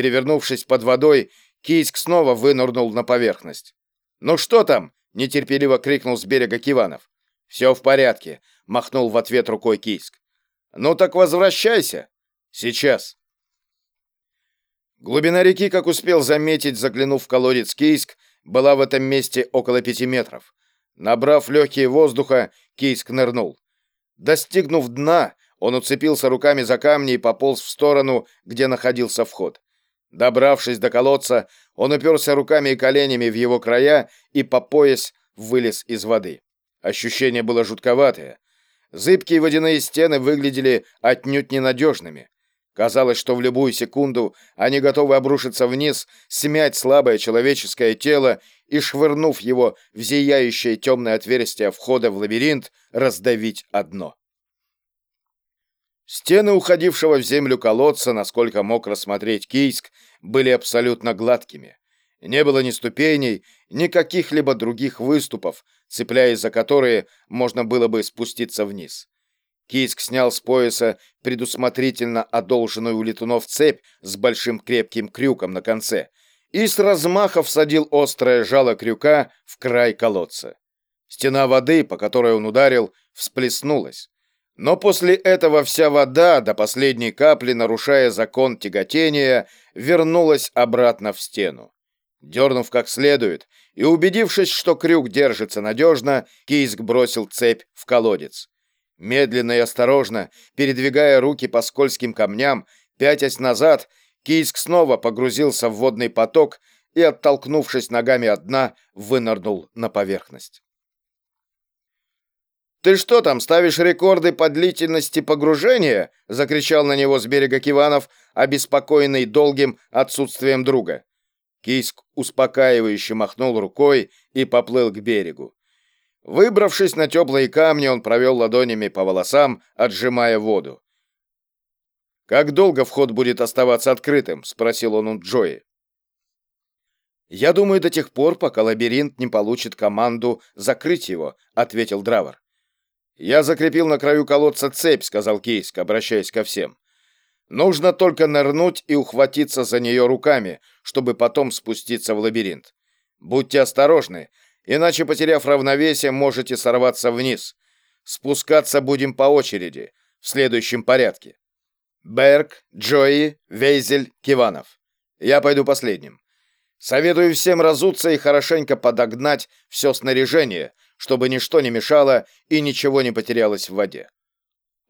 Перевернувшись под водой, Кийск снова вынырнул на поверхность. «Ну что там?» — нетерпеливо крикнул с берега Киванов. «Все в порядке», — махнул в ответ рукой Кийск. «Ну так возвращайся». «Сейчас». Глубина реки, как успел заметить, заглянув в колодец Кийск, была в этом месте около пяти метров. Набрав легкие воздуха, Кийск нырнул. Достигнув дна, он уцепился руками за камни и пополз в сторону, где находился вход. Добравшись до колодца, он уперся руками и коленями в его края и по пояс вылез из воды. Ощущение было жутковатое. Зыбкие водяные стены выглядели отнюдь ненадежными. Казалось, что в любую секунду они готовы обрушиться вниз, смять слабое человеческое тело и, швырнув его в зияющее темное отверстие входа в лабиринт, раздавить одно. Стены уходившего в землю колодца, насколько мог рассмотреть Кийск, были абсолютно гладкими. Не было ни ступеней, ни каких-либо других выступов, цепляясь за которые можно было бы спуститься вниз. Кийск снял с пояса предусмотрительно одолженную у летунов цепь с большим крепким крюком на конце и с размаха всадил острое жало крюка в край колодца. Стена воды, по которой он ударил, всплеснулась. Но после этого вся вода, до последней капли нарушая закон тяготения, вернулась обратно в стену. Дернув как следует и убедившись, что крюк держится надежно, Кийск бросил цепь в колодец. Медленно и осторожно, передвигая руки по скользким камням, пятясь назад, Кийск снова погрузился в водный поток и, оттолкнувшись ногами от дна, вынырнул на поверхность. «Ты что там, ставишь рекорды по длительности погружения?» — закричал на него с берега Киванов, обеспокоенный долгим отсутствием друга. Кийск успокаивающе махнул рукой и поплыл к берегу. Выбравшись на теплые камни, он провел ладонями по волосам, отжимая воду. «Как долго вход будет оставаться открытым?» — спросил он у Джои. «Я думаю, до тех пор, пока лабиринт не получит команду закрыть его», — ответил Дравер. «Я закрепил на краю колодца цепь», — сказал Кейск, обращаясь ко всем. «Нужно только нырнуть и ухватиться за нее руками, чтобы потом спуститься в лабиринт. Будьте осторожны, иначе, потеряв равновесие, можете сорваться вниз. Спускаться будем по очереди, в следующем порядке. Берг, Джои, Вейзель, Киванов. Я пойду последним. Советую всем разуться и хорошенько подогнать все снаряжение, чтобы ничто не мешало и ничего не потерялось в воде.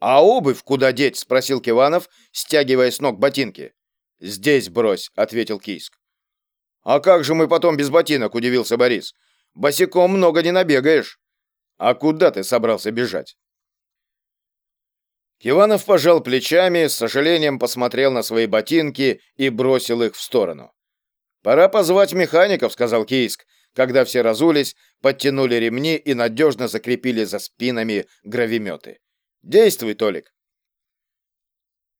«А обувь куда деть?» — спросил Киванов, стягивая с ног ботинки. «Здесь брось», — ответил Кийск. «А как же мы потом без ботинок?» — удивился Борис. «Босиком много не набегаешь». «А куда ты собрался бежать?» Киванов пожал плечами, с сожалением посмотрел на свои ботинки и бросил их в сторону. «Пора позвать механиков», — сказал Кийск, когда все разулись, подтянули ремни и надежно закрепили за спинами гравиметы. «Действуй, Толик!»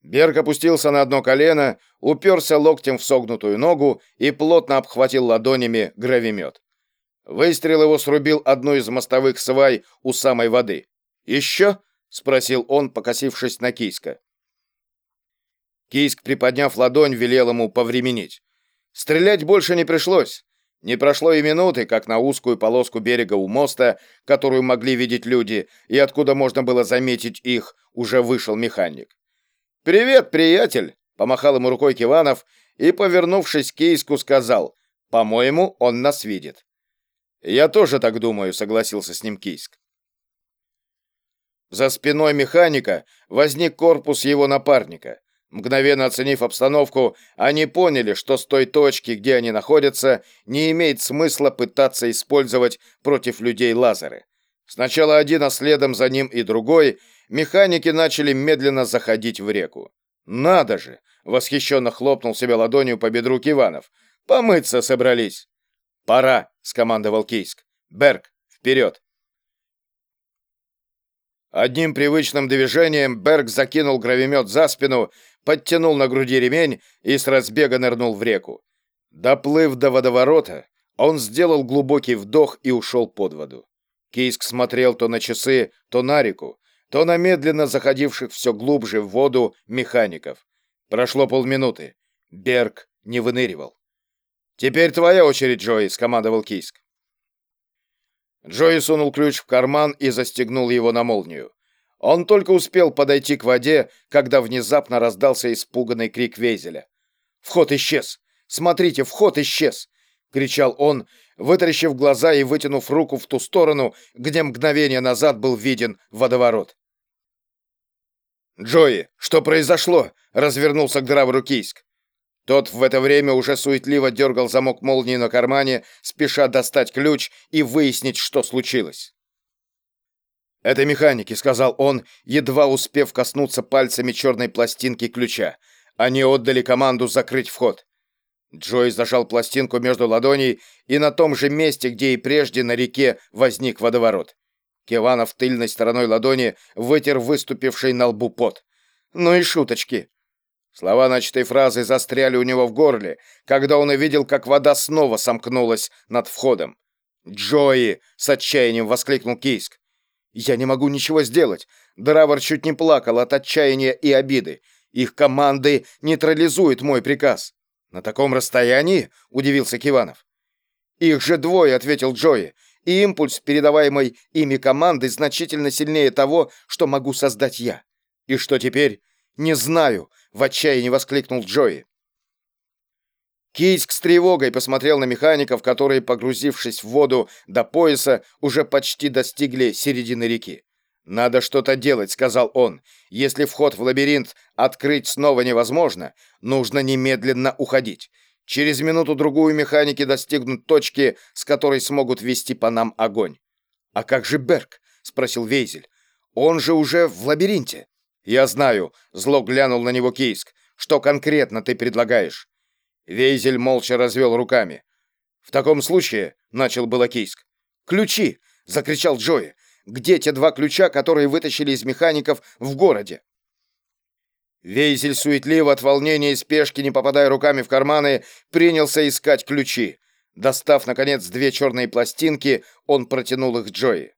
Берг опустился на одно колено, уперся локтем в согнутую ногу и плотно обхватил ладонями гравимет. Выстрел его срубил одну из мостовых свай у самой воды. «Еще?» — спросил он, покосившись на Кийска. Кийск, приподняв ладонь, велел ему повременить. Стрелять больше не пришлось. Не прошло и минуты, как на узкую полоску берега у моста, которую могли видеть люди, и откуда можно было заметить их, уже вышел механик. «Привет, приятель!» — помахал ему рукой Киванов и, повернувшись к Кейску, сказал, «По-моему, он нас видит». «Я тоже так думаю», — согласился с ним Кейск. За спиной механика возник корпус его напарника. Мгновенно оценив обстановку, они поняли, что с той точки, где они находятся, не имеет смысла пытаться использовать против людей лазеры. Сначала один, а следом за ним и другой, механики начали медленно заходить в реку. «Надо же!» — восхищенно хлопнул себя ладонью по бедру Киванов. «Помыться собрались!» «Пора!» — скомандовал Кийск. «Берг, вперед!» Одним привычным движением Берг закинул гравимет за спину подтянул на груди ремень и с разбега нырнул в реку. Доплыв до водоворота, он сделал глубокий вдох и ушел под воду. Кийск смотрел то на часы, то на реку, то на медленно заходивших все глубже в воду механиков. Прошло полминуты. Берг не выныривал. «Теперь твоя очередь, Джои», — скомандовал Кийск. Джои сунул ключ в карман и застегнул его на молнию. Он только успел подойти к воде, когда внезапно раздался испуганный крик Вейзеля. «Вход исчез! Смотрите, вход исчез!» — кричал он, вытаращив глаза и вытянув руку в ту сторону, где мгновение назад был виден водоворот. «Джои, что произошло?» — развернулся к Дравору Кийск. Тот в это время уже суетливо дергал замок молнии на кармане, спеша достать ключ и выяснить, что случилось. «Это механики», — сказал он, едва успев коснуться пальцами черной пластинки ключа. Они отдали команду закрыть вход. Джой зажал пластинку между ладоней, и на том же месте, где и прежде на реке возник водоворот. Киванов тыльной стороной ладони вытер выступивший на лбу пот. «Ну и шуточки!» Слова начатой фразы застряли у него в горле, когда он увидел, как вода снова сомкнулась над входом. «Джои!» — с отчаянием воскликнул Кийск. «Я не могу ничего сделать!» Дравар чуть не плакал от отчаяния и обиды. «Их команды нейтрализуют мой приказ!» «На таком расстоянии?» — удивился Киванов. «Их же двое», — ответил Джои, «и импульс, передаваемый ими команды, значительно сильнее того, что могу создать я». «И что теперь?» «Не знаю», — в отчаянии воскликнул Джои. Кийск с тревогой посмотрел на механиков, которые, погрузившись в воду до пояса, уже почти достигли середины реки. «Надо что-то делать», — сказал он. «Если вход в лабиринт открыть снова невозможно, нужно немедленно уходить. Через минуту-другую механики достигнут точки, с которой смогут вести по нам огонь». «А как же Берг?» — спросил Вейзель. «Он же уже в лабиринте». «Я знаю», — зло глянул на него Кейск. «Что конкретно ты предлагаешь?» Вейзель молча развел руками. «В таком случае», — начал было Кейск. «Ключи!» — закричал Джои. Где те два ключа, которые вытащили из механиков в городе? Вейзель суетливо от волнения и спешки, не попадая руками в карманы, принялся искать ключи. Достав, наконец, две черные пластинки, он протянул их Джои.